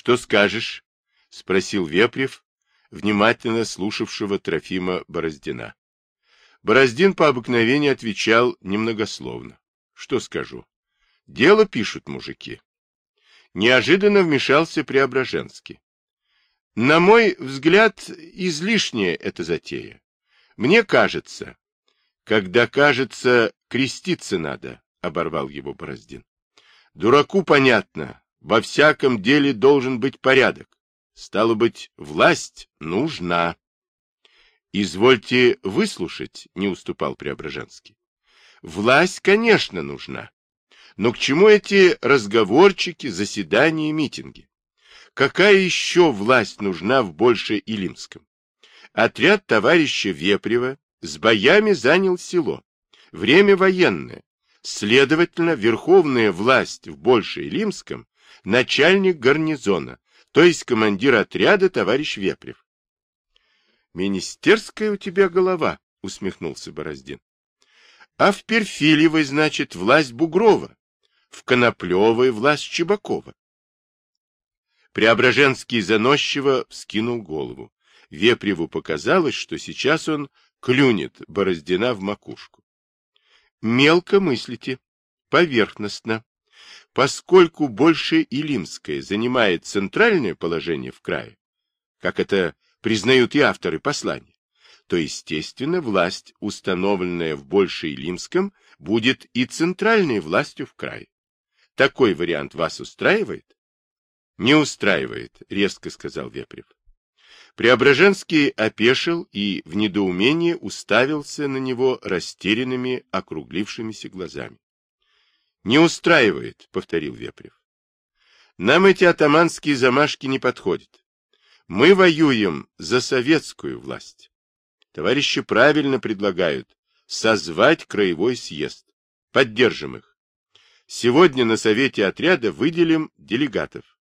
Что скажешь? — спросил Вепрев, внимательно слушавшего Трофима Бороздина. Бороздин по обыкновению отвечал немногословно. Что скажу? Дело пишут мужики. Неожиданно вмешался Преображенский. На мой взгляд, излишняя эта затея. Мне кажется, когда кажется, креститься надо, — оборвал его Бороздин. Дураку понятно, во всяком деле должен быть порядок. Стало быть, власть нужна. Извольте выслушать, — не уступал Преображенский. Власть, конечно, нужна. Но к чему эти разговорчики, заседания митинги? Какая еще власть нужна в Больше Илимском? Отряд товарища Вепрева с боями занял село. Время военное. Следовательно, верховная власть в Больше Илимском – начальник гарнизона, то есть командир отряда товарищ Вепрев. «Министерская у тебя голова», — усмехнулся Бороздин. «А в Перфилевой, значит, власть Бугрова, в Коноплевой власть Чебакова». Преображенский заносчиво вскинул голову. Вепреву показалось, что сейчас он клюнет Бороздина в макушку. Мелко мыслите, поверхностно. Поскольку больше Илимская занимает центральное положение в крае, как это признают и авторы послания, то, естественно, власть, установленная в Больше Илимском, будет и центральной властью в крае. Такой вариант вас устраивает? Не устраивает, резко сказал Вепрев. Преображенский опешил и в недоумении уставился на него растерянными, округлившимися глазами. — Не устраивает, — повторил Вепрев. — Нам эти атаманские замашки не подходят. Мы воюем за советскую власть. Товарищи правильно предлагают созвать краевой съезд. Поддержим их. Сегодня на совете отряда выделим делегатов.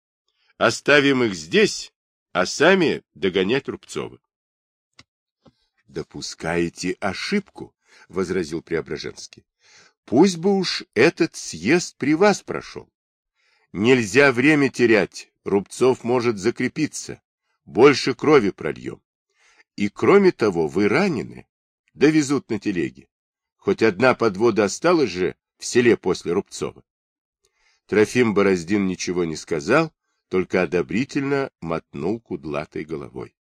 Оставим их здесь а сами догонять Рубцова. — Допускаете ошибку, — возразил Преображенский. — Пусть бы уж этот съезд при вас прошел. Нельзя время терять, Рубцов может закрепиться, больше крови прольем. И кроме того, вы ранены, довезут на телеге. Хоть одна подвода осталась же в селе после Рубцова. Трофим Бороздин ничего не сказал, только одобрительно мотнул кудлатой головой.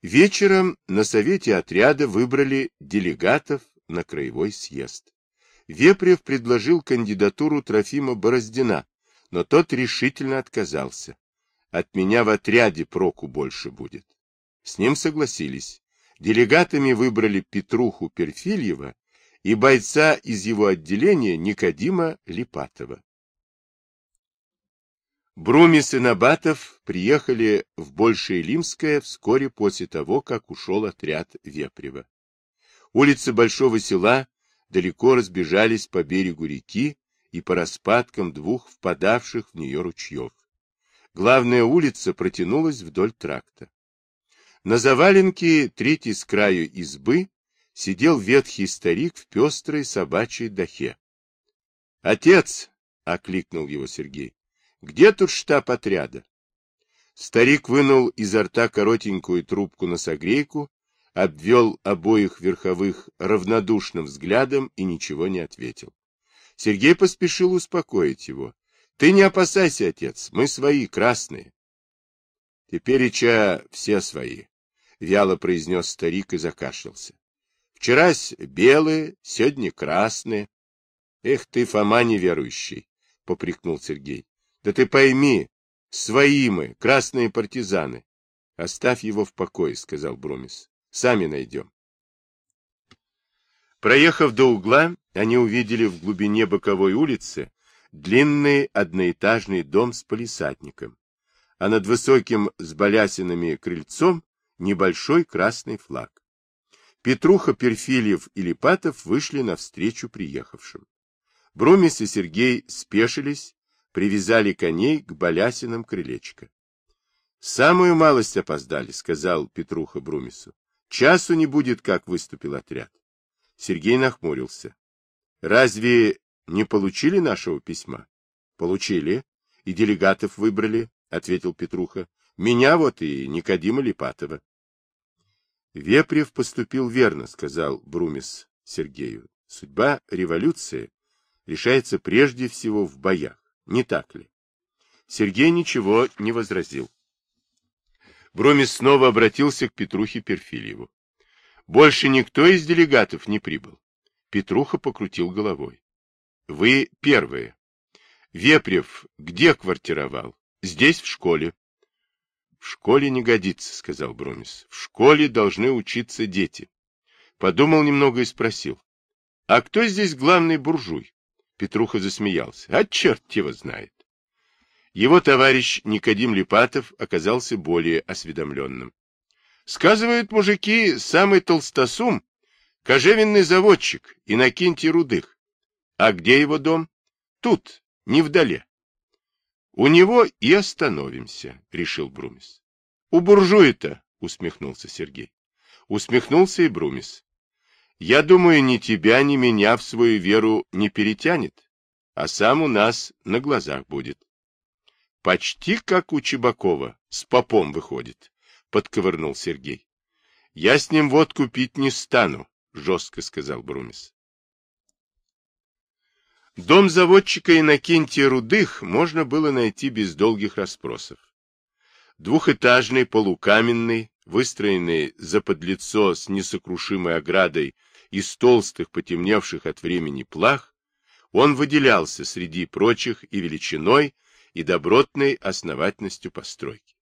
Вечером на совете отряда выбрали делегатов на краевой съезд. Вепрев предложил кандидатуру Трофима Бороздина, но тот решительно отказался. От меня в отряде проку больше будет. С ним согласились. Делегатами выбрали Петруху Перфильева и бойца из его отделения Никодима Липатова. Брумис и Набатов приехали в Большее Лимское вскоре после того, как ушел отряд Вепрева. Улицы Большого села далеко разбежались по берегу реки и по распадкам двух впадавших в нее ручьев. Главная улица протянулась вдоль тракта. На заваленке третьей с краю избы сидел ветхий старик в пестрой собачьей дахе. — Отец! — окликнул его Сергей. Где тут штаб отряда? Старик вынул изо рта коротенькую трубку носогрейку, обвел обоих верховых равнодушным взглядом и ничего не ответил. Сергей поспешил успокоить его. — Ты не опасайся, отец, мы свои, красные. — Теперь Ича все свои, — вяло произнес старик и закашлялся. — Вчерась белые, сегодня красные. — Эх ты, Фома неверующий, — попрекнул Сергей. Да ты пойми, свои мы, красные партизаны. Оставь его в покое, сказал Брумис. Сами найдем. Проехав до угла, они увидели в глубине боковой улицы длинный одноэтажный дом с полисадником, а над высоким с балясинами крыльцом небольшой красный флаг. Петруха, Перфильев и Липатов вышли навстречу приехавшим. Брумис и Сергей спешились привязали коней к балясинам крылечка. — Самую малость опоздали, — сказал Петруха Брумису. — Часу не будет, как выступил отряд. Сергей нахмурился. — Разве не получили нашего письма? — Получили. И делегатов выбрали. — ответил Петруха. — Меня вот и Никодима Липатова. — Вепрев поступил верно, — сказал Брумис Сергею. — Судьба революции решается прежде всего в боях, не так ли? Сергей ничего не возразил. Брумис снова обратился к Петрухе Перфильеву. Больше никто из делегатов не прибыл. Петруха покрутил головой. Вы первые. Вепрев где квартировал? Здесь, в школе. В школе не годится, сказал Брумис. В школе должны учиться дети. Подумал немного и спросил. А кто здесь главный буржуй? Петруха засмеялся. А черт его знает. Его товарищ Никодим Липатов оказался более осведомленным. Сказывают мужики, самый толстосум — кожевенный заводчик Иннокентий Рудых. А где его дом? Тут, не вдали. У него и остановимся, решил Брумис. У буржуя-то, усмехнулся Сергей. Усмехнулся и Брумис. Я думаю, ни тебя, ни меня в свою веру не перетянет, а сам у нас на глазах будет. Почти как у Чебакова, с попом выходит, подковырнул Сергей. Я с ним водку пить не стану, жестко сказал Брумис. Дом заводчика Иннокентия Рудых можно было найти без долгих расспросов. Двухэтажный, полукаменный, выстроенный за подлицо с несокрушимой оградой из толстых, потемневших от времени плах, он выделялся среди прочих и величиной, и добротной основательностью постройки.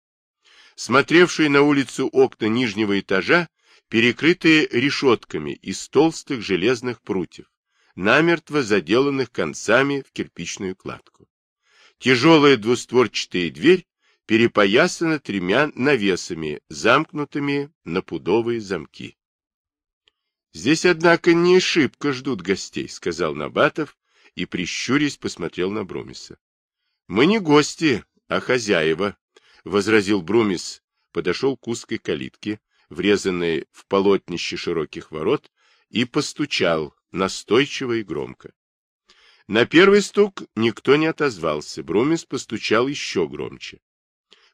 Смотревшие на улицу окна нижнего этажа перекрытые решетками из толстых железных прутьев, намертво заделанных концами в кирпичную кладку. Тяжелая двустворчатая дверь перепоясана тремя навесами, замкнутыми на пудовые замки. «Здесь, однако, не шибко ждут гостей», — сказал Набатов и, прищурясь, посмотрел на Брумиса. «Мы не гости, а хозяева», — возразил Брумис, подошел к узкой калитке, врезанной в полотнище широких ворот, и постучал, настойчиво и громко. На первый стук никто не отозвался, Брумис постучал еще громче.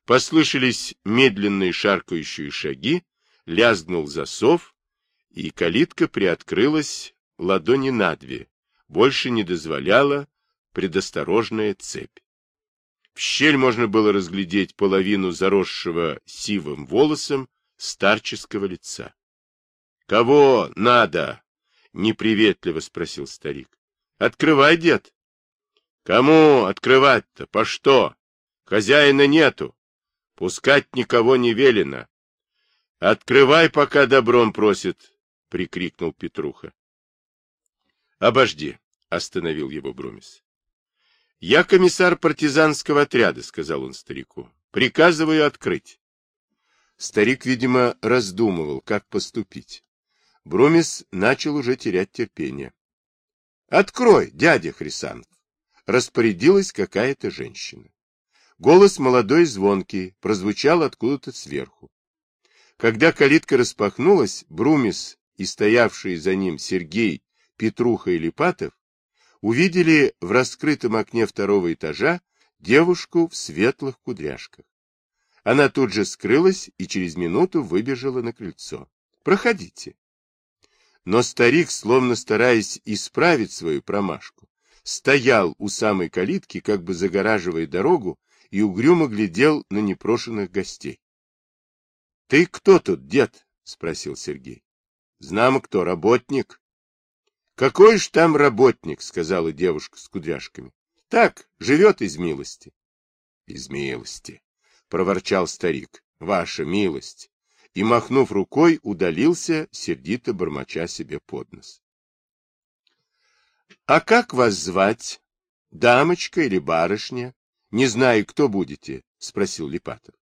Послышались медленные шаркающие шаги, лязгнул засов, и калитка приоткрылась ладони на две, больше не дозволяла предосторожная цепь. В щель можно было разглядеть половину заросшего сивым волосом старческого лица. — Кого надо? — неприветливо спросил старик. — Открывай, дед. — Кому открывать-то? По что? Хозяина нету. Пускать никого не велено. — Открывай, пока добром просит, — прикрикнул Петруха. — Обожди, — остановил его Брумис. — Я комиссар партизанского отряда, — сказал он старику. — Приказываю открыть. Старик, видимо, раздумывал, как поступить. Брумис начал уже терять терпение. — Открой, дядя Хрисанов! — распорядилась какая-то женщина. Голос молодой звонкий прозвучал откуда-то сверху. Когда калитка распахнулась, Брумис и стоявшие за ним Сергей, Петруха и Липатов увидели в раскрытом окне второго этажа девушку в светлых кудряшках. Она тут же скрылась и через минуту выбежала на крыльцо. «Проходите». Но старик, словно стараясь исправить свою промашку, стоял у самой калитки, как бы загораживая дорогу, и угрюмо глядел на непрошенных гостей. — Ты кто тут, дед? — спросил Сергей. — Знамо кто, работник. — Какой ж там работник, — сказала девушка с кудряшками. — Так, живет из милости. — Из милости, — проворчал старик. — Ваша милость и, махнув рукой, удалился, сердито бормоча себе под нос. — А как вас звать? Дамочка или барышня? Не знаю, кто будете, — спросил Липатов.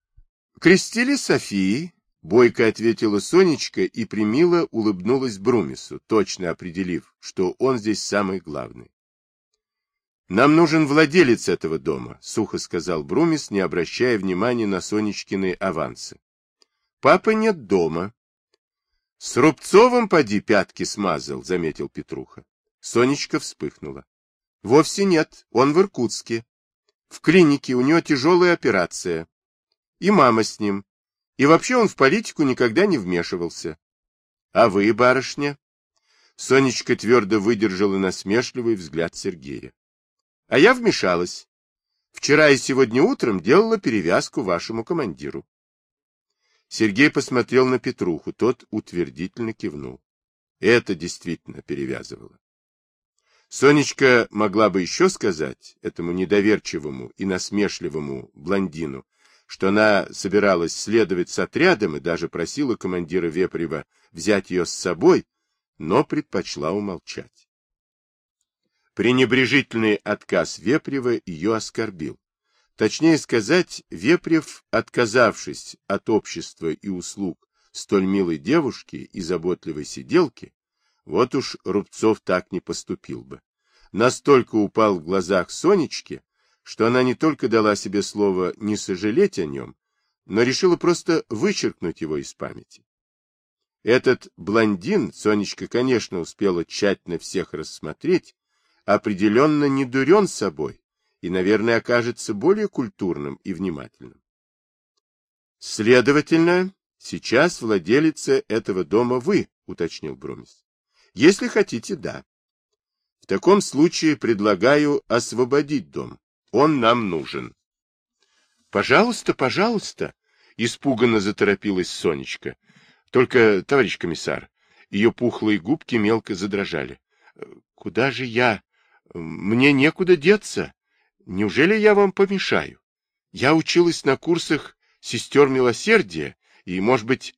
— Крестили Софии, — бойко ответила Сонечка и примило улыбнулась Брумису, точно определив, что он здесь самый главный. — Нам нужен владелец этого дома, — сухо сказал Брумис, не обращая внимания на Сонечкины авансы. Папа нет дома. — С Рубцовым поди пятки смазал, — заметил Петруха. Сонечка вспыхнула. — Вовсе нет, он в Иркутске. в клинике, у него тяжелая операция. И мама с ним. И вообще он в политику никогда не вмешивался. А вы, барышня? Сонечка твердо выдержала насмешливый взгляд Сергея. А я вмешалась. Вчера и сегодня утром делала перевязку вашему командиру. Сергей посмотрел на Петруху, тот утвердительно кивнул. Это действительно перевязывало. Сонечка могла бы еще сказать этому недоверчивому и насмешливому блондину, что она собиралась следовать с отрядом и даже просила командира Вепрева взять ее с собой, но предпочла умолчать. Пренебрежительный отказ Вепрева ее оскорбил. Точнее сказать, Вепрев, отказавшись от общества и услуг столь милой девушки и заботливой сиделки, вот уж Рубцов так не поступил бы. Настолько упал в глазах Сонечки, что она не только дала себе слово не сожалеть о нем, но решила просто вычеркнуть его из памяти. Этот блондин, Сонечка, конечно, успела тщательно всех рассмотреть, определенно не дурен собой и, наверное, окажется более культурным и внимательным. Следовательно, сейчас владелица этого дома вы, уточнил Брумис. Если хотите, да. В таком случае предлагаю освободить дом. Он нам нужен. Пожалуйста, пожалуйста, испуганно заторопилась Сонечка. Только, товарищ комиссар, ее пухлые губки мелко задрожали. Куда же я? Мне некуда деться. Неужели я вам помешаю? Я училась на курсах сестер милосердия, и, может быть,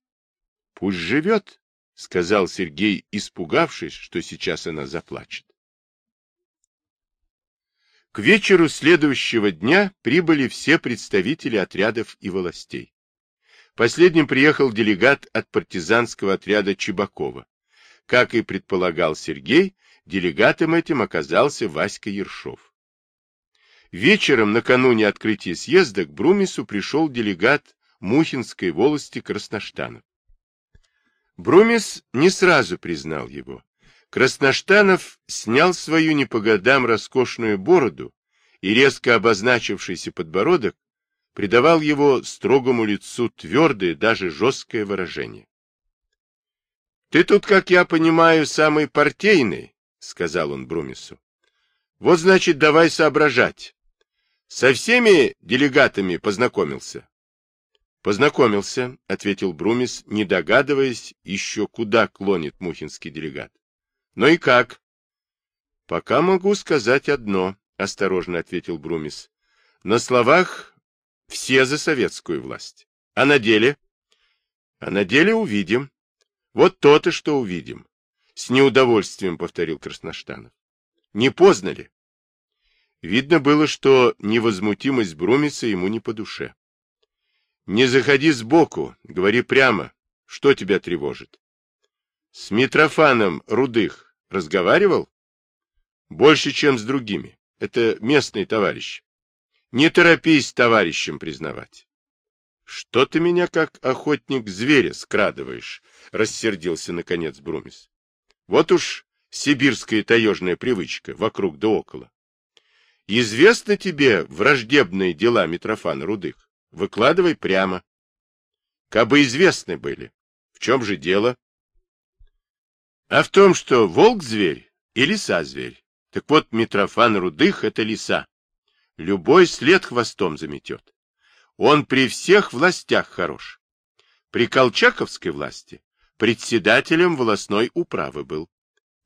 пусть живет, — сказал Сергей, испугавшись, что сейчас она заплачет. К вечеру следующего дня прибыли все представители отрядов и властей. Последним приехал делегат от партизанского отряда Чебакова. Как и предполагал Сергей, делегатом этим оказался Васька Ершов. Вечером, накануне открытия съезда, к Брумису пришел делегат Мухинской волости Красноштанов. Брумис не сразу признал его. Красноштанов снял свою не по годам роскошную бороду, и резко обозначившийся подбородок придавал его строгому лицу твердое, даже жесткое выражение. — Ты тут, как я понимаю, самый партийный, — сказал он Брумису. — Вот, значит, давай соображать. Со всеми делегатами познакомился? — Познакомился, — ответил Брумис, не догадываясь еще, куда клонит мухинский делегат. Ну и как? Пока могу сказать одно, осторожно ответил Брумис. На словах все за советскую власть. А на деле? А на деле увидим. Вот то-то, что увидим. С неудовольствием повторил Красноштанов. Не поздно ли? Видно было, что невозмутимость Брумиса ему не по душе. Не заходи сбоку, говори прямо. Что тебя тревожит? С Митрофаном Рудых разговаривал? Больше, чем с другими. Это местный товарищ. Не торопись товарищем признавать. Что ты меня как охотник зверя скрадываешь? Рассердился наконец Брумис. Вот уж сибирская таежная привычка вокруг да около. Известны тебе враждебные дела Митрофана Рудых? Выкладывай прямо. Кабы известны были. В чем же дело? А в том, что волк зверь и лиса зверь. Так вот, Митрофан Рудых — это лиса. Любой след хвостом заметет. Он при всех властях хорош. При Колчаковской власти председателем волосной управы был.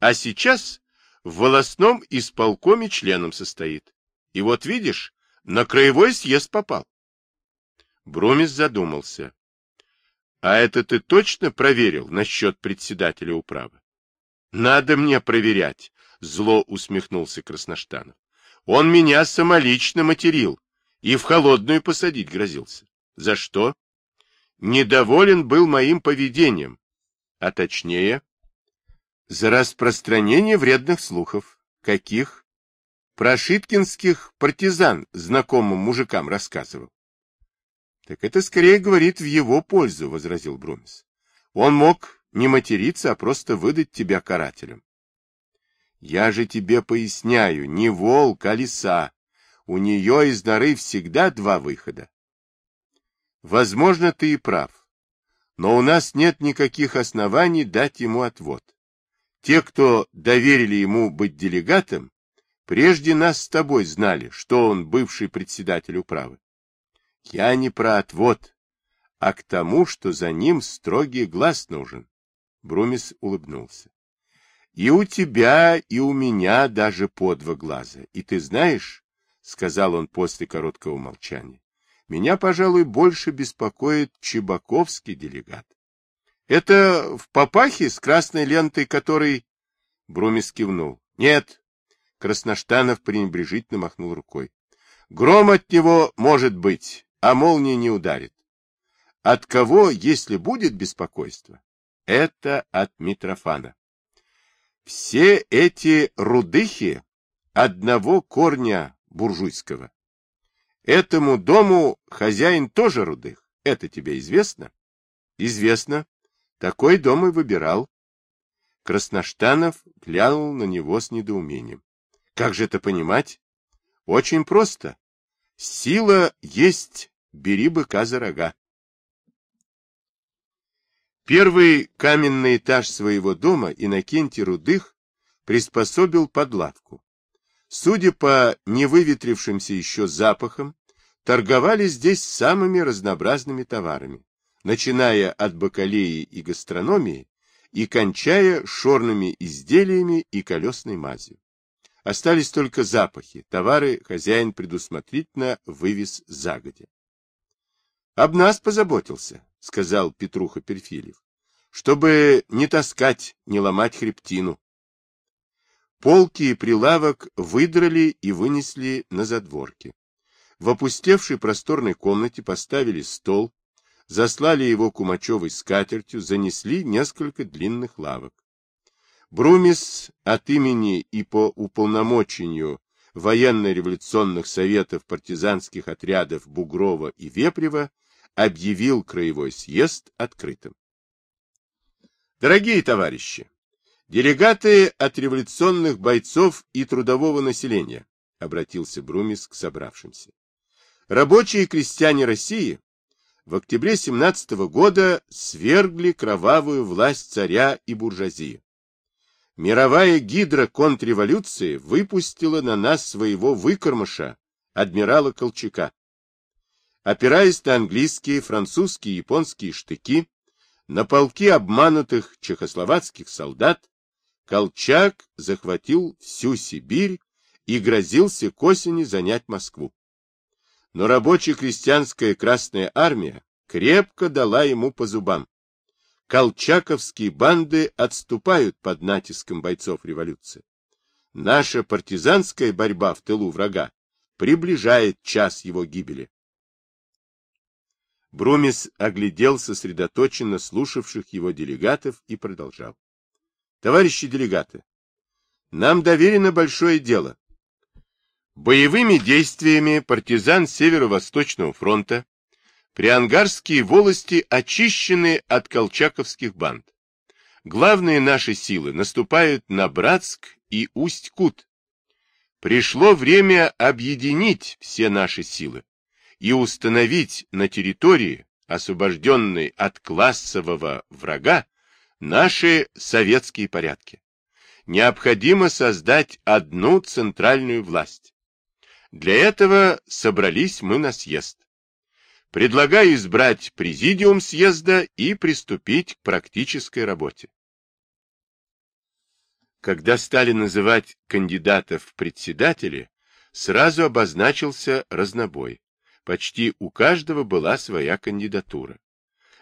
А сейчас в волосном исполкоме членом состоит. И вот видишь, на краевой съезд попал. Брумис задумался. — А это ты точно проверил насчет председателя управы? Надо мне проверять, зло усмехнулся Красноштанов. Он меня самолично материл и в холодную посадить грозился. За что? Недоволен был моим поведением, а точнее, за распространение вредных слухов. Каких? Про шиткинских партизан знакомым мужикам рассказывал. Так это скорее говорит в его пользу, возразил Брумис. Он мог не материться, а просто выдать тебя карателем. Я же тебе поясняю, не волк, а лиса. У нее из норы всегда два выхода. Возможно, ты и прав. Но у нас нет никаких оснований дать ему отвод. Те, кто доверили ему быть делегатом, прежде нас с тобой знали, что он бывший председатель управы. Я не про отвод, а к тому, что за ним строгий глаз нужен. Брумис улыбнулся. И у тебя, и у меня даже по два глаза. И ты знаешь, — сказал он после короткого молчания, — меня, пожалуй, больше беспокоит чебаковский делегат. Это в папахе с красной лентой, который... Брумис кивнул. Нет. Красноштанов пренебрежительно махнул рукой. Гром от него может быть, а молния не ударит. От кого, если будет беспокойство? Это от Митрофана. Все эти рудыхи одного корня буржуйского. Этому дому хозяин тоже рудых. Это тебе известно? Известно. Такой дом и выбирал. Красноштанов глянул на него с недоумением. Как же это понимать? Очень просто. Сила есть, бери быка за рога. Первый каменный этаж своего дома Иннокентий Рудых приспособил под лавку. Судя по невыветрившимся еще запахам, торговали здесь самыми разнообразными товарами, начиная от бакалеи и гастрономии и кончая шорными изделиями и колесной мазью. Остались только запахи, товары хозяин предусмотрительно вывез загодя. — Об нас позаботился, — сказал Петруха Перфильев, — чтобы не таскать, не ломать хребтину. Полки и прилавок выдрали и вынесли на задворки. В опустевшей просторной комнате поставили стол, заслали его кумачевой скатертью, занесли несколько длинных лавок. Брумис от имени и по уполномочению военно-революционных советов партизанских отрядов Бугрова и Вепрева объявил краевой съезд открытым. Дорогие товарищи, делегаты от революционных бойцов и трудового населения, обратился Брумис к собравшимся. Рабочие и крестьяне России в октябре 17 года свергли кровавую власть царя и буржуазии. Мировая гидра контрреволюции выпустила на нас своего выкормыша, адмирала Колчака. Опираясь на английские, французские японские штыки, на полки обманутых чехословацких солдат, Колчак захватил всю Сибирь и грозился к осени занять Москву. Но рабоче-крестьянская Красная Армия крепко дала ему по зубам. Колчаковские банды отступают под натиском бойцов революции. Наша партизанская борьба в тылу врага приближает час его гибели. Брумис оглядел сосредоточенно слушавших его делегатов и продолжал. Товарищи делегаты, нам доверено большое дело. Боевыми действиями партизан Северо-Восточного фронта приангарские волости очищены от колчаковских банд. Главные наши силы наступают на Братск и Усть-Кут. Пришло время объединить все наши силы и установить на территории, освобожденной от классового врага, наши советские порядки. Необходимо создать одну центральную власть. Для этого собрались мы на съезд. Предлагаю избрать президиум съезда и приступить к практической работе. Когда стали называть кандидатов в председатели, сразу обозначился разнобой почти у каждого была своя кандидатура.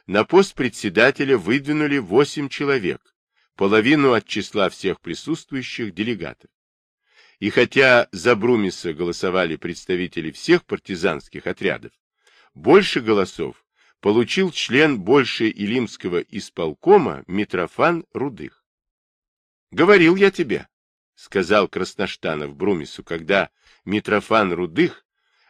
На пост председателя выдвинули восемь человек, половину от числа всех присутствующих делегатов. И хотя за Брумиса голосовали представители всех партизанских отрядов, больше голосов получил член больше Илимского исполкома Митрофан Рудых. «Говорил я тебе», — сказал Красноштанов Брумису, когда Митрофан Рудых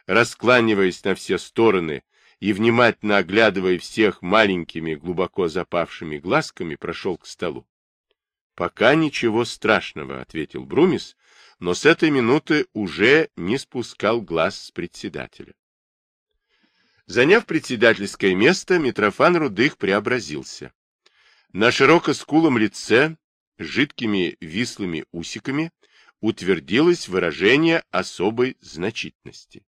раскланиваясь на все стороны и внимательно оглядывая всех маленькими, глубоко запавшими глазками, прошел к столу. — Пока ничего страшного, — ответил Брумис, но с этой минуты уже не спускал глаз с председателя. Заняв председательское место, Митрофан Рудых преобразился. На широкоскулом лице, с жидкими вислыми усиками, утвердилось выражение особой значительности.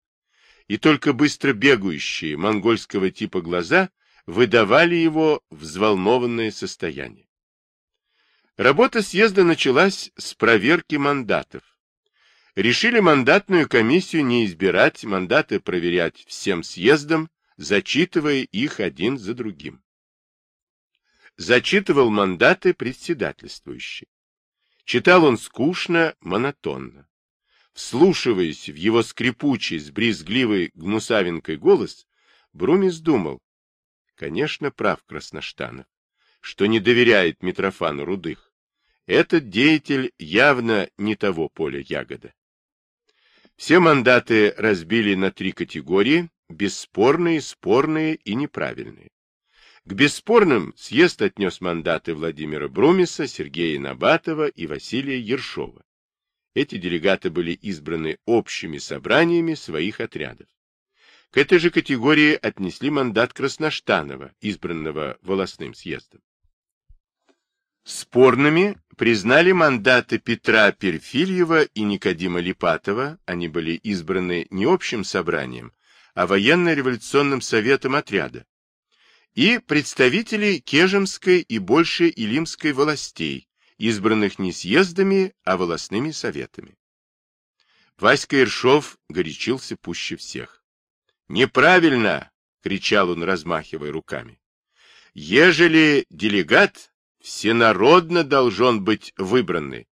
И только быстро бегающие монгольского типа глаза выдавали его взволнованное состояние. Работа съезда началась с проверки мандатов. Решили мандатную комиссию не избирать, мандаты проверять всем съездом, зачитывая их один за другим. Зачитывал мандаты председательствующий. Читал он скучно, монотонно. Вслушиваясь в его скрипучий, с брезгливой гнусавинкой голос, Брумис думал, конечно, прав Красноштанов, что не доверяет Митрофану Рудых. Этот деятель явно не того поля ягода. Все мандаты разбили на три категории – бесспорные, спорные и неправильные. К бесспорным съезд отнес мандаты Владимира Брумиса, Сергея Набатова и Василия Ершова. Эти делегаты были избраны общими собраниями своих отрядов. К этой же категории отнесли мандат Красноштанова, избранного волосным съездом. Спорными признали мандаты Петра Перфильева и Никодима Липатова, они были избраны не общим собранием, а военно-революционным советом отряда, и представителей Кежемской и больше Илимской властей, избранных не съездами, а волосными советами. Васька Иршов горячился пуще всех. «Неправильно!» — кричал он, размахивая руками. «Ежели делегат всенародно должен быть выбранный,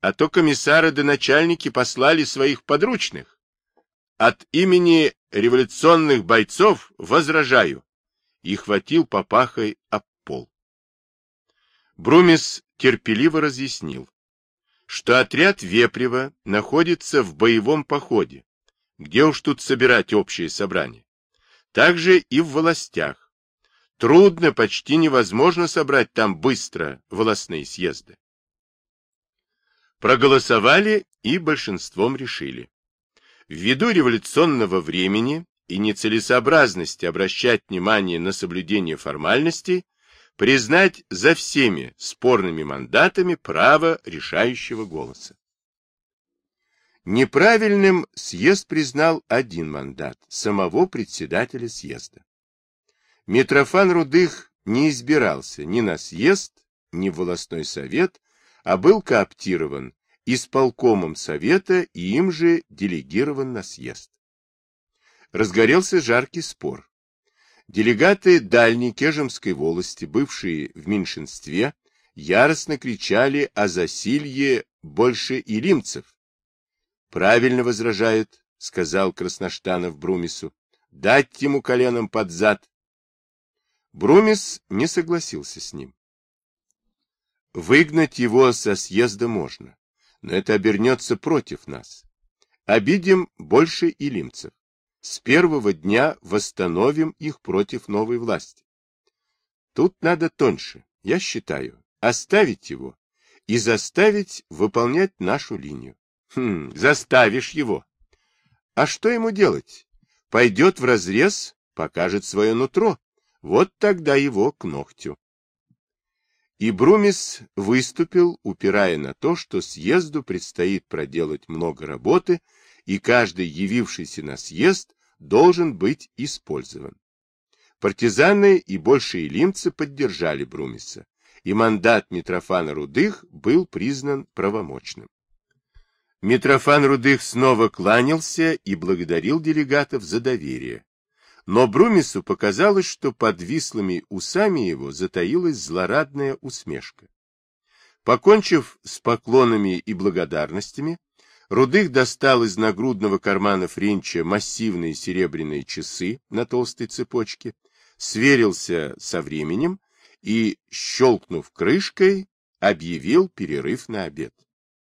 а то комиссары да начальники послали своих подручных. От имени революционных бойцов возражаю, и хватил попахой об пол. Брумис терпеливо разъяснил, что отряд Вепрева находится в боевом походе, где уж тут собирать общее собрание. Также и в властях. Трудно, почти невозможно собрать там быстро волосные съезды. Проголосовали и большинством решили. Ввиду революционного времени и нецелесообразности обращать внимание на соблюдение формальностей, признать за всеми спорными мандатами право решающего голоса. Неправильным съезд признал один мандат самого председателя съезда. Митрофан Рудых не избирался ни на съезд, ни в волостной совет, а был кооптирован исполкомом совета и им же делегирован на съезд разгорелся жаркий спор. Делегаты дальней Кежемской волости, бывшие в меньшинстве, яростно кричали о засилье больше илимцев. Правильно возражают, сказал Красноштанов Брумису, дать ему коленом под зад. Брумис не согласился с ним. Выгнать его со съезда можно, но это обернется против нас. Обидим больше илимцев. С первого дня восстановим их против новой власти. Тут надо тоньше, я считаю, оставить его и заставить выполнять нашу линию. Хм, заставишь его. А что ему делать? Пойдет в разрез, покажет свое нутро. Вот тогда его к ногтю. И Брумис выступил, упирая на то, что съезду предстоит проделать много работы, и каждый явившийся на съезд должен быть использован. Партизаны и большие лимцы поддержали Брумиса, и мандат Митрофана Рудых был признан правомочным. Митрофан Рудых снова кланялся и благодарил делегатов за доверие. Но Брумису показалось, что под вислыми усами его затаилась злорадная усмешка. Покончив с поклонами и благодарностями, Рудых достал из нагрудного кармана Френча массивные серебряные часы на толстой цепочке, сверился со временем и, щелкнув крышкой, объявил перерыв на обед.